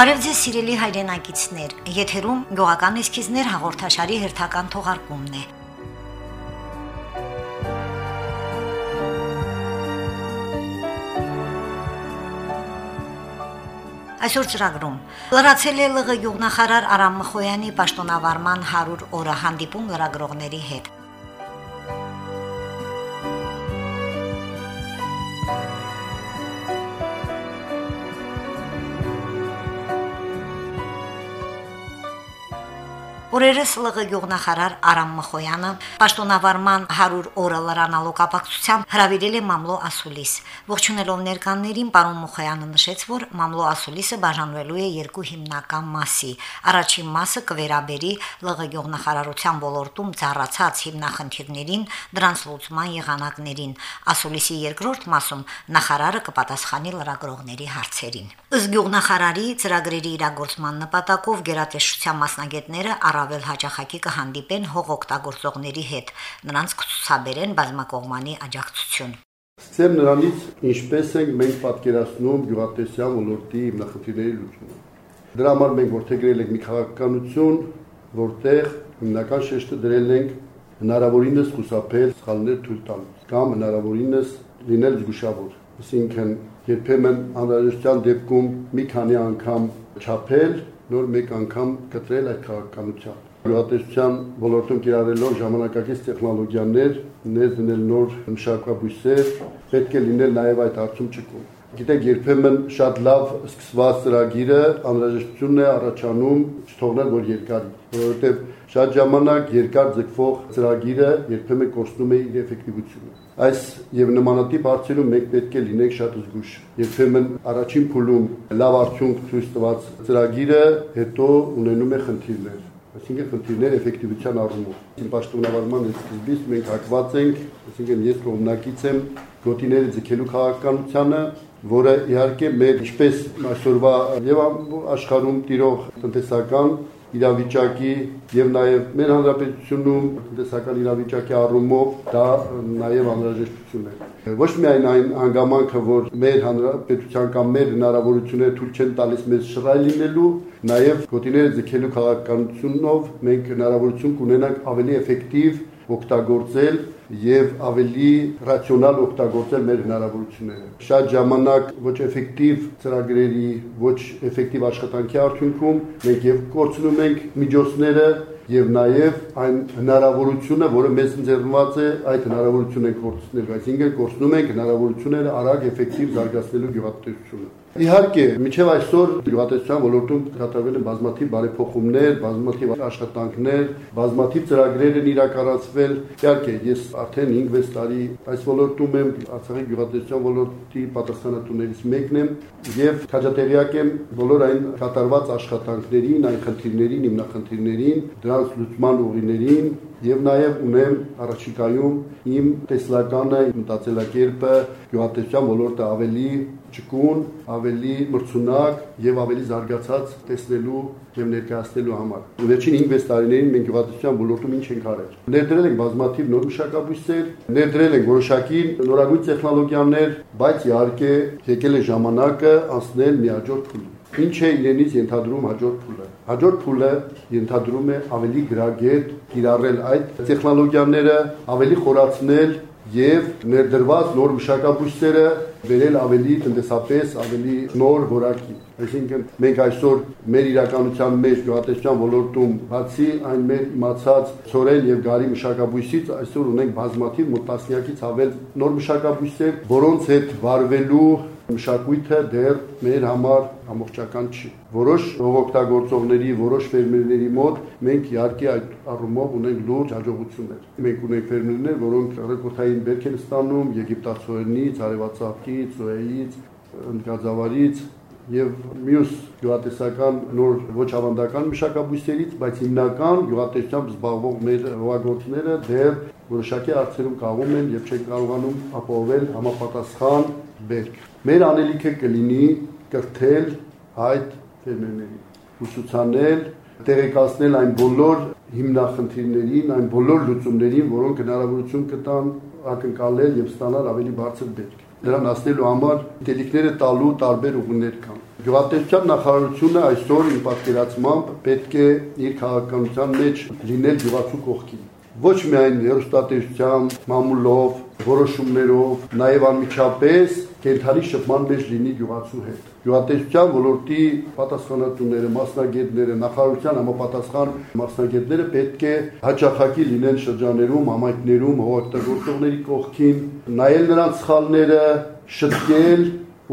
Բարև ձեզ սիրելի հայրենակիցներ։ Եթերում գյուղական էսքիզներ հաղորդաշարի հերթական թողարկումն է։ Այսօր ծրագրում. Լրացել է ԼՂ գյուղնախարար Արամ Մխոյանի պաշտոնավարման 100 օրը հանդիպում լրագրողների հետ։ Օրերս ԼՂ գյուղնախարար Արամ Մխոյանը պաշտոնավարման 100 օրը լրանալու կապակցությամբ հրավիրել է Մամլո Ասուլիս։ Ողջունելով ներկաններին պարոն Մխոյանը նշեց, որ Մամլո Ասուլիսը բաժանվելու է երկու հիմնական մասի։ Առաջին մասը կվերաբերի ԼՂ գյուղնախարարության ոլորտում ծառացած հիմնախնդիրներին, դրանց լուծման եղանակներին։ Ասուլիսի երկրորդ մասում նախարարը կպատասխանի լրագրողների հարցերին։ Ըստ գյուղնախարարի ծրագրերի իրագործման նպատակով գերատեսչության մասնագետները առավել հաջախակի կհանդիպեն հողօգտագործողների հետ, նրանց կցուցաբերեն բազմակողմանի աջակցություն։ Սկսեմ նրանից, ինչպես ենք մենք պատկերացնում գյուղատնտեսության ոլորտի հիմնախնդիրների լուծումը։ Դրա համար մենք որդեգրել ենք մի քաղաքականություն, որտեղ հիմնական շեշտը դրել ենք հնարավորինս խուսափել սխալներ թույլ տալուց կամ հնարավորինս լինել զգուշավոր։ Այսինքն երբեմն անհրաժեշտության դեպքում մի քանի անգամ չափել նոր մեկ անգամ կտրել այդ քաղաքականությամբ։ Գյուղատնտեսության ոլորտում կիրառելով ժամանակակից տեխնոլոգիաներ, ներդնել նոր մշակաբույսեր, պետք է լինել նաև այդ հարցում ճկուն։ Գիտեք, երբեմն շատ լավ սկսված ծրագիրը անհրաժեշտությունն է առաջանում չթողնել, որ երկարի, որովհետև շատ ժամանակ երկար ձգվող ծրագիրը երբեմն կորցնում է իր էֆեկտիվությունը։ Այս եւ նմանատիպ հարցերում մենք պետք է լինենք շատ զգուշ։ Երբեմն առաջին փուլում լավ արդյունք ցույց տված ծրագիրը հետո ունենում է խնդիրներ այսինքն խնդիրներ էֆեկտիվության առումով։ Իմ պաշտոնավարման սկզբից մենք հակված ենք, այսինքն ես կողմնակից եմ գոտիները ձգելու քաղաքականությանը, որը իհարկե մեր ինչպես այսօրվա եւ աշխարհում տիրող տնտեսական իրավիճակի եւ նաեւ մեր հանրապետությունում տնտեսական իրավիճակի առումով դա նաեւ անհրաժեշտություն է։ Ոչ միայն այն հանգամանքը, որ մեր հանրապետության կամ մեր հնարավորությունները թույլ չեն տալիս մեզ շռայլ լինելու, նաեւ գոտիները ձգելու քաղաքականությունով մենք հնարավորություն կունենանք ավելի էֆեկտիվ օգտագործել եւ ավելի ռացիոնալ օգտագործել մեր հնարավորությունները։ Շատ ժամանակ ոչ էֆեկտիվ ծրագրերի, ոչ էֆեկտիվ աշխատանքի արդյունքում մենք եւ կորցնում ենք միջոցները եւ նաեւ այն հնարավորությունը, որը մեզ ընձեռնված է, այդ հնարավորությունը կորցնել, այսինքն կորցնում ենք հնարավորությունները արագ էֆեկտիվ զարգացնելու գյուղատնտեսությունը։ Իհարկե, միջև այսօր գյուղատնտեսության ոլորտում կատարվել են բազմաթիվ բարեփոխումներ, բազմաթիվ աշխատանքներ, բազմաթիվ ծրագրեր են իրականացվել։ Իհարկե, ես արդեն 5-6 տարի այս ոլորտում եմ, Արցախի գյուղատնտեսության ոլորտի պատասխանատուներից մեկն եմ եւ քաջատեղյակ եմ բոլոր այն կատարված աշխատանքներին, այն խնդիրներին, հիմնախնդիրներին, դրանց լուծման ուղիներին եւ նաեւ ունեմ առաջիկայում իմ տեսլականը, մտածելակերպը գյուղատնտեսության ոլորտը ավելի ճկուն, ավելի մրցունակ եւ ավելի զարգացած տեսնելու եւ ներկայացնելու համար։ Վերջին 5-6 տարիներին մենք գյուղատնտեսության ոլորտում ինչ ենք արել։ Ներդրել ենք բազմաթիվ նոր մշակաբույսեր, ներդրել ենք որոշակի նորագույն տեխնոլոգիաներ, բայց իհարկե եկել է ժամանակը անցնել մի հաջորդ փուլի։ Ինչ է իրենից ենթադրում հաջորդ փուլը։ Հաջորդ փուլը ենթադրում է ավելի գրագետ կիրառել այդ տեխնոլոգիաները, ավելի խորացնել եւ ներդրված նոր մշակաբույսերը վերել ավելի տնտեսապես ավելի նոր որակի։ Այսինքն մենք այսօր մեր իրականության մեջ գյուղատնտեսության ոլորտում բացի այն մեր իմացած ծորեն եւ գարի մշակաբույսից այսօր ունենք բազմաթիվ մտածնյակից ավել նոր մշակաբույսեր, որոնց հետ վարվելու մշակույթը դեռ մեր համար ամբողջական չի։ Որոշ օգտագործողների, որոշ ֆերմերների մոտ մենք իհարկե այդ առումով ունենք լուրջ հաջողություններ։ Մենք ունենք ֆերմերներ, որոնք ռեկորդային բերք են ստանում Եգիպտացորենից, Արևածաղկից, Սոյից, Ընկազավարից եւ մյուս գյուղատնտեսական նոր ոչ ավանդական մշակաբույսերից, բայց հիմնական գյուղատնտեսությամբ զբաղվող մեր հողագործները դեռ որոշակի հարցերում կաղում են եւ չեն կարողանում ապահովել համապատասխան բերք։ Մեր անելիքը կլինի կրթել այդ ֆերմերներին, ուսուցանել, տեղեկացնել այն բոլոր հիմնախնդիրներին, այն բոլոր լուծումներին, որոնք հնարավորություն կտան ակնկալել եւ ստանալ ավելի բարձր բերք։ Դրան հասնելու համար դելիքները տալու տարբեր ուղիներ կան։ Գյուղատնտեսության նախարարությունը այսօր իմ պատկերացմամբ պետք է իր քաղաքականության մեջ լինել գյուղացու կողքին ոչ միայն հերոստատեսությամբ, մամուլով, որոշումներով, նաև անմիջապես կենթանի շփման մեջ լինի գյուղացու հետ։ Գյուղատնտեսության ոլորտի պատասխանատուները, մասնագետները, նախարարության համապատասխան մասնագետները պետք է հաջախակի լինեն շրջաներում, համայնքներում, հողօգտագործողների կողքին, նայել նրանց սխալները, շտկել,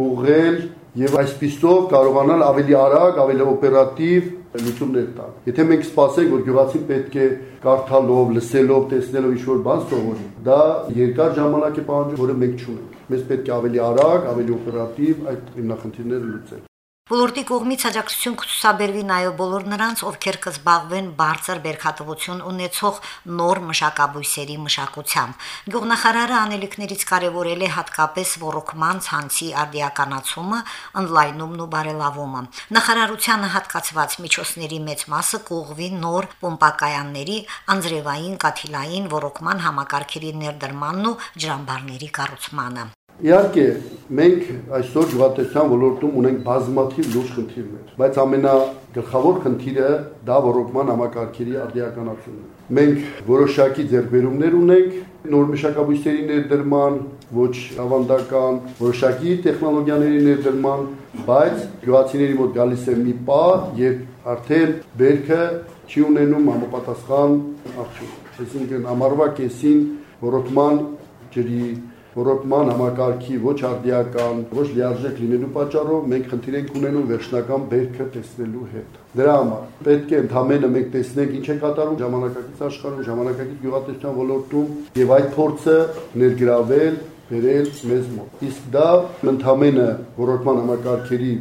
ուղղել եւ այսպիսով կարողանալ ավելի արագ, ավելի օպերատիվ լուծումներ տալ։ Եթե մենք սպասենք, որ գյուղացին պետք է կարդալով, լսելով, տեսնելով ինչ-որ բան սովորի, դա երկար ժամանակ է պահանջում, որը մենք չունենք։ Մեզ պետք է ավելի արագ, ավելի օպերատիվ այդ հիմնախնդիրները լուծել։ Ոլորտի կողմից աջակցություն կցուսաբերվի նաև բոլոր նրանց, ովքեր կզբաղվեն բարձր բերքատվություն ունեցող նոր մշակաբույսերի մշակությամբ։ Գյուղնախարարը անելիքներից կարևորել է հատկապես ռոռոկման ցանցի արդիականացումը, on-line-ումն ու բարելավումը։ Նախարարությանը հատկացված միջոցների մեծ մասը կողվի նոր պոմպակայանների, անձրևային, կաթիլային ռոռոկման համակարգերի ներդրմանն ու ջրամբարների կառուցմանը։ Իհարկե, մենք այսօր գյուղատնտեսության ոլորտում ունենք բազմաթիվ լուրջ խնդիրներ, բայց ամենագլխավոր խնդիրը դա ռոռոկման համակարգերի արդիականացումն է։ Մենք որոշակի ձեռբերումներ ունենք նոր մշակաբույսերի ներդրման, ոչ ավանդական, որոշակի տեխնոլոգիաների ներդրման, բայց գյուղացիների մոտ գալիս է մի պահ, երբ արդեն բերքը չի ունենում համապատասխան արդյունք։ Այսինքն ամառվա կեսին ռոռոկման ջրի ռոռոկման համակարգի ոչ արդիական, ոչ լիարժեք լինելու պատճառով մենք խնդիր ենք ունենում վերջնական բերքը տեսնելու հետ։ Դրա համար պետք է ընդհանրապես մենք տեսնենք ինչ է կատարում ժամանակակից աշխարհում, ժամանակակից գյուղատնտեսության ոլորտում եւ այդ փորձը ներգրավել վերել մեզ մոտ։ Իսկ դա ընդհանրապես ռոռոկման համակարգերի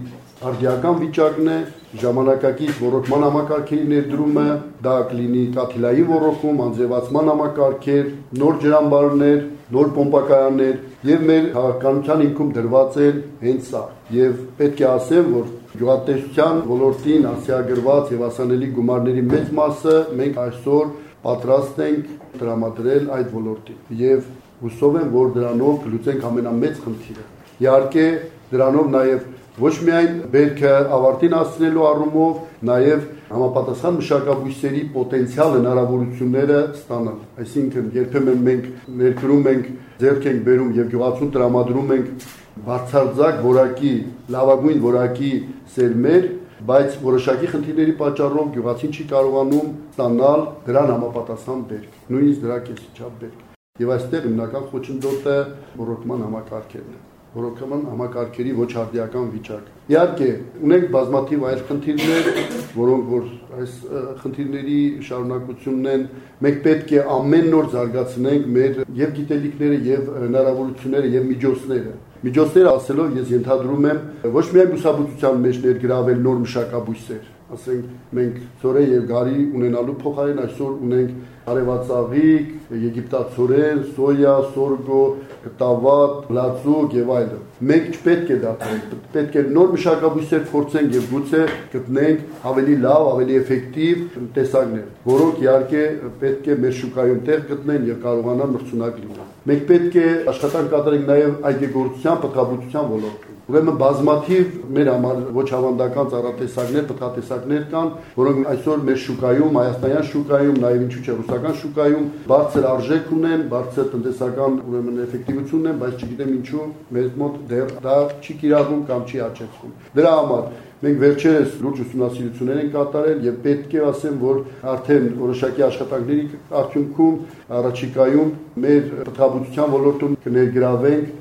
արդիական վիճակն է, ժամանակակից ռոռոկման համակարգերի ներդրումը, դա կլինի կաթիլայի ռոռոկում, անձրևացման համակարգեր, նոր ջրամբարներ, նոր պոմպակայաններ եւ մեր քաղաքականության ինքում դրված է հենց սա։ Եվ պետք է ասեմ, որ գյուղատնտեսության ոլորտին ասիագրված եւ ասանելի գումարների մեծ մասը մենք այսօր պատրաստ ենք տրամադրել այդ ոլորտին։ Եվ հուսով եմ, որ դրանով կլուծենք ամենամեծ խնդիրը։ Իհարկե, դրանով նաև ոչ միայն բերքը ավարտին հասցնելու առումով, նաև համապատասխան մշակաբույսերի պոտենցիալ հնարավորությունները ստանալ։ Այսինքն երբեմն մենք ներկրում ենք, ձեռք ենք բերում եւ գյուղացուն տրամադրում ենք բարձարձակ որակի, լավագույն որակի սերմեր, բայց որոշակի խնդիրների պատճառով գյուղացին չի կարողանում ստանալ դրան համապատասխան բերք, նույնիսկ դրա կեսի չափ բերք։ Եվ այստեղ հիմնական խոչընդոտը ռոռոկման համակարգերն է ռոռոկման համակարգերի ոչ արդիական վիճակ։ Իհարկե, ունենք բազմաթիվ այլ խնդիրներ, որոնք որ այս խնդիրների շարունակությունն են, մենք պետք է ամեն նոր զարգացնենք մեր եւ գիտելիքները, եւ հնարավորությունները, եւ միջոցները։ Միջոցները ասելով ես ենթադրում եմ ոչ միայն բուսաբուծության մեջ ներգրավել նոր մշակաբույսեր, ասենք մենք ծորե եւ գարի ունենալու փոխարեն այսօր ունենք արևածաղիկ, եգիպտացորեն, սոյա, սորգո, կտավատ, լացուկ եւ այլն։ Մենք չպետք է դարձնենք, պետք է նոր մշակաբույսեր փորձենք եւ գուցե գտնենք ավելի լավ, ավելի էֆեկտիվ տեսակներ, որոնք իհարկե պետք է մեր շուկայում տեղ գտնեն եւ կարողանան մրցունակ լինել։ Մենք պետք է աշխատանք կատարենք նաեւ այգեգործության, պտղաբուծության ոլորտում Ուրեմն բազմաթիվ մեր համար ոչ հավանդական ծառատեսակներ, պտղատեսակներ կան, որոնք այսօր մեր շուկայում, հայաստանյան շուկայում, նաև ինչու՞ չէ ռուսական շուկայում բարձր արժեք ունեն, բարձր տնտեսական ուրեմն էֆեկտիվություն ունեն, բայց չգիտեմ ինչու մեր մոտ դեռ դա չի կիրառվում կամ չի աճեցվում։ Դրա համար Մենք վերջերս լուրջ ուսումնասիրություններ ենք կատարել եւ պետք է ասեմ, որ արդեն որոշակի աշխատանքների արդյունքում առաջիկայում մեր պտղաբուծության ոլորտում կներգրավենք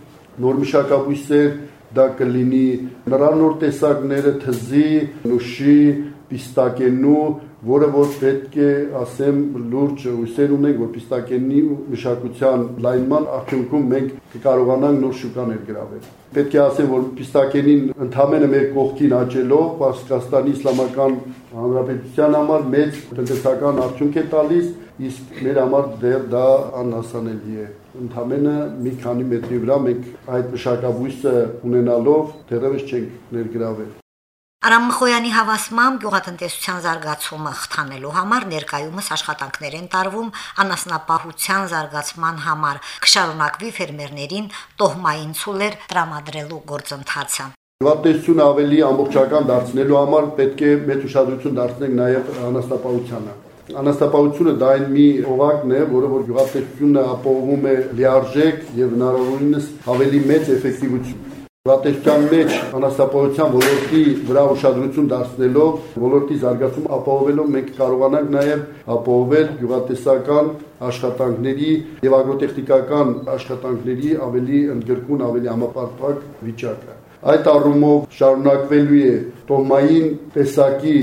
նոր մշակաբույսեր, դա կլինի նրանոր տեսակները թզի, նուշի, պիստակենու, որը որ պետք է ասեմ լուրջ ուսեր ունենք, որ պիստակենի մշակության լայնման արդյունքում մենք կկարողանանք նոր շուկա ներգրավել։ Պետք է ասեմ, որ պիստակենին ընդհանրապես մեր կողքին աճելով Պարսկաստանի իսլամական հանրապետության համար մեծ տնտեսական արդյունք է տալիս, իսկ մեր համար դեռ դա անհասանելի է ընդամենը մի քանի մետրի վրա մենք այդ մշակաբույսը ունենալով դեռևս չենք ներգրավել Արամ Մխոյանի հավասմամբ գյուղատնտեսության զարգացումը խթանելու համար ներկայումս աշխատանքներ են տարվում անասնապահության զարգացման համար կշարունակվի ֆերմերներին տոհմային ցուլեր տրամադրելու գործընթացը Գյուղատնտեսությունը ավելի ամբողջական դարձնելու համար պետք է մեծ ուշադրություն դարձնենք նաև անաստապահությանը։ Անաստապահությունը դա այն մի օղակն է, որը որ գյուղատնտեսությունը ապահովում է լիարժեք եւ հնարավորինս ավելի մեծ էֆեկտիվություն։ Գյուղատնտեսության մեջ անաստապահության ոլորտի վրա ուշադրություն դարձնելով ոլորտի զարգացում ապահովելով մենք կարողանանք նաև ապահովել գյուղատնտեսական աշխատանքների եւ ագրոտեխնիկական աշխատանքների ավելի ընդգրկուն, ավելի համապարփակ վիճակը։ Այդ առումով շարունակվելու է տոմային տեսակի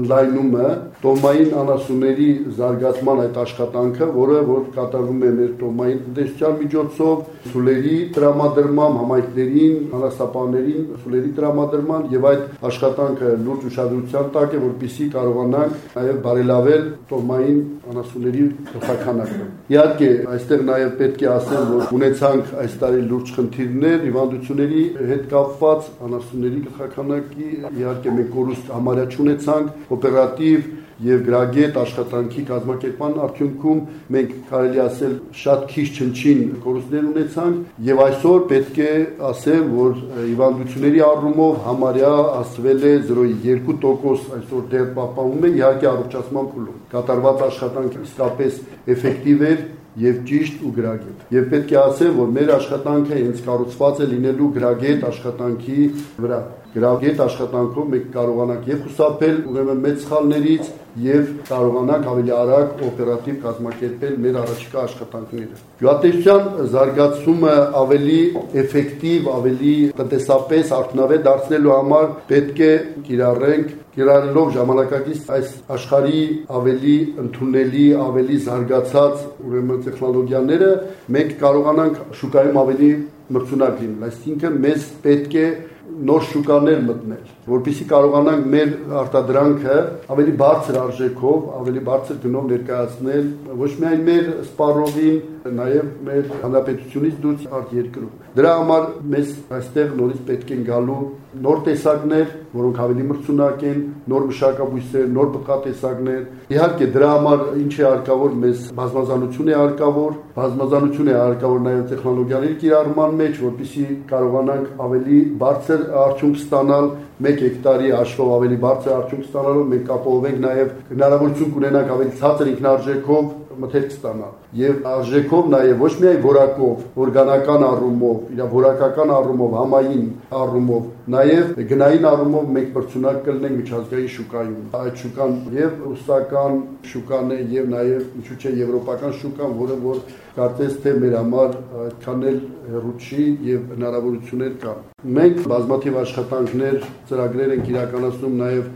ընդլայնումը, տոմային անասունների զարգացման այդ աշխատանքը, որը որ կատարվում է մեր տոմային տնտեսության միջոցով, սուլերի տրամադրման, համայնքներին, անաստապաններին սուլերի տրամադրման եւ այդ աշխատանքը լուրջ ուշադրության տակ է, որպիսի կարողանանք նաեւ բարելավել տոմային անասունների գլխականակը։ Իհարկե, այստեղ նաեւ պետք է ասեմ, որ ունեցանք այս տարի լուրջ խնդիրներ հիվանդությունների հետ կապված անասունների գլխականակի, իհարկե մենք կորուստ համարյա չունեցանք, օպերատիվ եւ գրագետ աշխատանքի կազմակերպման արդյունքում մենք կարելի ասել շատ քիչ չնչին կորուստներ ունեցանք եւ այսօր պետք է ասել որ հիվանդությունների առումով համարյա ասվել է 0.2% այսօր դեռ պահպանվում է իհարկե առողջացման փուլում կատարված աշխատանքը իսկապես էֆեկտիվ էր եւ ճիշտ ու գրագետ։ Եվ պետք է ասեմ, որ մեր աշխատանքը հենց կառուցված է լինելու գրագետ աշխատանքի վրա գրագետ աշխատանքով մենք կարողանանք եւ խուսափել ուրեմն մեծ սխալներից եւ կարողանանք ավելի արագ օպերատիվ կազմակերպել մեր առաջիկա աշխատանքները։ Գյուղատնտեսության զարգացումը ավելի էֆեկտիվ, ավելի տնտեսապես արդյունավետ դարձնելու համար պետք է կիրառենք կիրառելով ժամանակակից այս աշխարհի ավելի ընդունելի, ավելի զարգացած ուրեմն տեխնոլոգիաները, մենք կարողանանք շուկայում ավելի մրցունակ լինել։ Այսինքն մեզ պետք է նոր շուկաներ մտնել, որpիսի կարողանանք մեր արտադրանքը ավելի բարձր արժեքով, ավելի բարձր գնով ներկայացնել ոչ միայն մեր սպառողին, նաև մեր հանրապետությունից դուրս արդ երկրում։ Դրա համար մեզ այստեղ նորից պետք են գալու նոր տեսակներ, որոնք ավելի մրցունակ են, նոր մշակաբույսեր, նոր բխատեսակներ։ Իհարկե դրա համար ինչ է հարկավոր մեզ բազմազանություն է հարկավոր, բազմազանություն է հարկավոր նաև տեխնոլոգիաների կիրառման մեջ, որպեսզի կարողանանք ավելի բարձր արդյունք ստանալ 1 հեկտարի հաշվով ավելի բարձր արդյունք ստանալով մենք կապահովենք նաև հնարավորություն կունենանք ավելի ցածր ինքնարժեքով մթերք ստանալ եւ արժեքով նաեւ ոչ միայն որակով, օրգանական առումով, իր որակական առումով, համային առումով, նաեւ գնային առումով մենք բրցունակ կլինենք միջազգային շուկայում։ Այդ շուկան եւ ռուսական շուկան է եւ նաեւ ինչու՞ չէ եվրոպական շուկան, որը որ կարծես թե մեր համար այդքան էլ հեռու չի եւ հնարավորություններ կան։ Մենք բազմաթիվ աշխատանքներ, ծրագրեր ենք իրականացնում նաեւ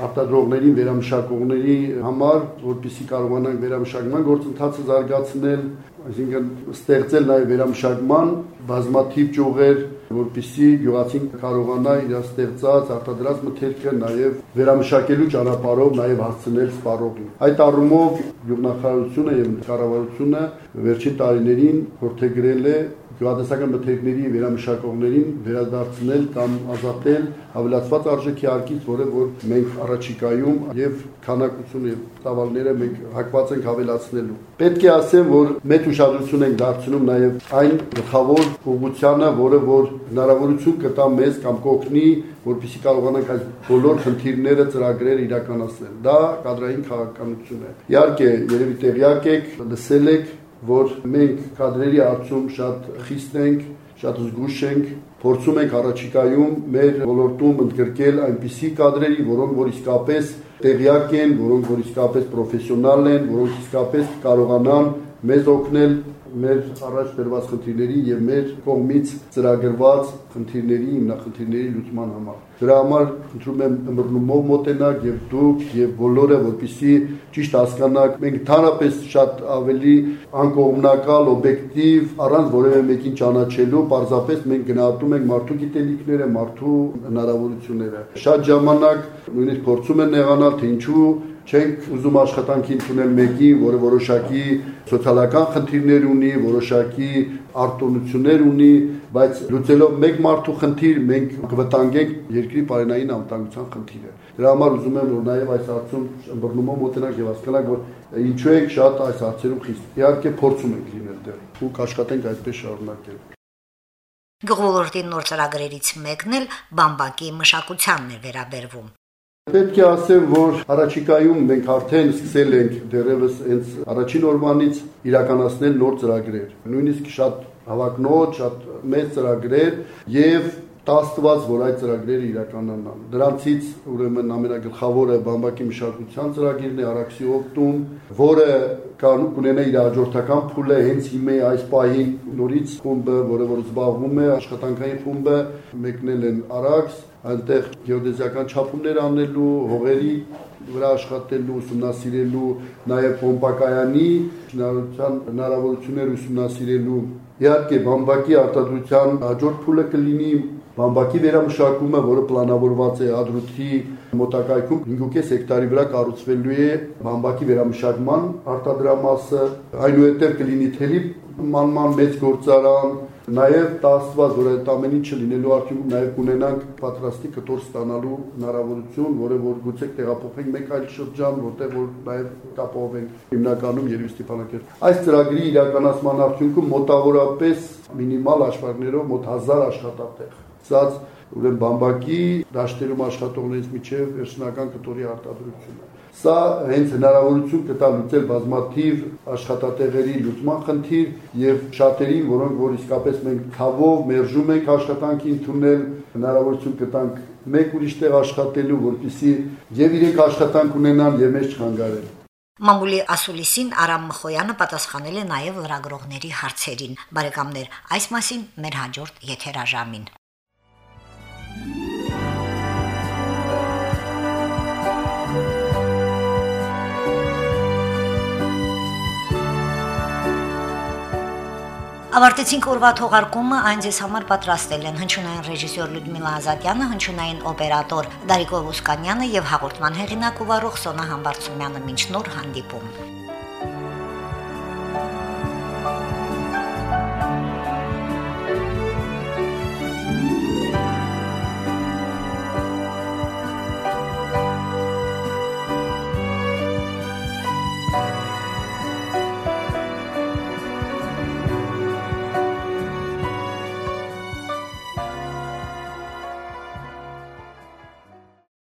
արտադրողներին, վերամշակողների համար, որպիսի կարողանանք վերամշակման գործընթացը զարգացնել, այսինքն ստեղծել նաև վերամշակման բազմաթիվ ճյուղեր, որպիսի գյուղացին կարողանա իր ստեղծած արտադրած մթերքը նաև վերամշակելու ճանապարհով նաև հասցնել սպառողին։ Այդ առումով գյուղնախարարությունը եւ կառավարությունը վերջին տարիներին որթեգրել է գյուղատնտեսական մթերքների վերամշակողներին վերադարձնել կամ ազատել ավելացված արժեքի արկից, որը որ մենք առաջիկայում եւ քանակություն եւ տավալները մենք հակված ենք ավելացնելու։ Պետք է ասեմ, որ մեծ ուշադրություն ենք դարձնում նաեւ այն գլխավոր ուղղությանը, որը որ հնարավորություն կտա մեզ կամ կօգնի, որպեսզի կարողանանք այս բոլոր խնդիրները ծրագրերը իրականացնել։ Դա կադրային քաղաքականություն է։ Իհարկե, երևի տեղյակ եք, լսել եք որ մենք կադրերի արդյունք շատ խիստ ենք, շատ զգուշ ենք, փորձում ենք առաջիկայում մեր ոլորտում ընդգրկել այնպիսի կադրերի, որոնք որ իսկապես տեղյակ են, որոնք որ իսկապես պրոֆեսիոնալ են, որոնք իսկապես կարողանան մեզ օգնել մեր առաջ դրված խնդիրների եւ մեր կողմից ծրագրված խնդիրների, հիմնախնդիրների լուծման համար։ Դրա համար խնդրում եմ ըմբռնումով մոտենալ եւ դուք եւ բոլորը, որպիսի ճիշտ հասկանաք, մենք ընդհանրապես շատ ավելի անկողմնակալ, օբյեկտիվ, առանց որևէ մեկին ճանաչելու, պարզապես մենք գնահատում ենք մարդու գիտելիքները, մարդու հնարավորությունները։ Շատ ժամանակ նույնիսկ փորձում են նեղանալ, թե ինչու չենք ուզում աշխատանքի ընդունել մեկի, որը որոշակի սոցիալական խնդիրներ ունի, որոշակի արտոնություններ ունի, բայց լուծելով մեկ մարդու խնդիր մենք կվտանգենք երկրի բարենային անվտանգության խնդիրը։ Դրա համար ուզում եմ որ նաև այս հարցում ըմբռնումով մոտենանք եւ հասկանանք, որ ինչու ենք շատ այս հարցերում խիստ։ Իհարկե փորձում ենք լինել դեռ ու կաշխատենք այդպես շարունակել։ Գյուղոլորտի նոր ծրագրերից մեկն էլ բամբակի մշակությանն է վերաբերվում։ Պետք է ասեմ, որ առաջիկայում մենք արդեն սկսել ենք դերևս հենց առաջին օրվանից իրականացնել նոր ծրագրեր։ Նույնիսկ շատ հավակնոտ, շատ մեծ ծրագրեր եւ տաստված, որ այդ ծրագրերը իրականանան։ Դրանցից ուրեմն ամենագլխավորը բամբակի մշակության ծրագիրն է Արաքսի օկտում, որը կունենա իր հաջորդական փուլը հենց հիմա այս պահին նորից խումբը, որը որ զբաղվում է աշխատանքային խումբը, մեկնել են Արաքս, այնտեղ գեոդեզիական չափումներ անելու, հողերի վրա աշխատելու, ուսումնասիրելու, նաև պոմպակայանի շինարարության հնարավորություններ ուսումնասիրելու։ Իհարկե, բամբակի արտադրության հաջորդ փուլը կլինի բամբակի վերամշակումը, որը պլանավորված է Ադրութի մոտակայքում 5.5 հեկտարի վրա կառուցվելու է բամբակի վերամշակման արտադրամասը, այնուհետև կլինի թելի մանման մեծ գործարան, Նաև տասված, որ այդ ամեն ինչը լինելու արդյունքում նաև կունենանք պատրաստի կտոր ստանալու հնարավորություն, որը որ գուցե տեղափոխենք մեկ այլ շրջան, որտեղ որ նաև կապահովենք հիմնականում Երևի Ստեփանակերտ։ Այս ծրագրի իրականացման արդյունքում մոտավորապես մինիմալ աշխարհներով մոտ 1000 աշխատատեղ։ Սա ուրեմն բամբակի դաշտերում աշխատողներից միջև վերջնական կտորի արտադրությունը Սա հենց հնարավորություն կտա լուծել բազմաթիվ աշխատատեղերի լուծման խնդիր եւ շատերին, որոնք որ իսկապես մենք ցավով մերժում ենք աշխատանքի ընդունել, հնարավորություն կտանք մեկ ուրիշ տեղ աշխատելու, որպիսի եւ իրենք աշխատանք ունենան եւ մեզ չխանգարեն։ Մամուլի Ասուլիսին Արամ Մխոյանը պատասխանել է նաև լրագրողների հարցերին։ Բարեկամներ, այս մասին մեր հաջորդ եթերաժամին։ Ավարտեցինք օրվա թողարկումը, այն ձեզ համար պատրաստել են հնչյունային ռեժիսոր Լյուդմիլա Ազատյանը, հնչյունային օպերատոր Դարիկո Ոսկանյանը եւ հաղորդման հեղինակ ու վարող Սոնա Համբարձումյանը։ Մինչ նոր հանդիպում։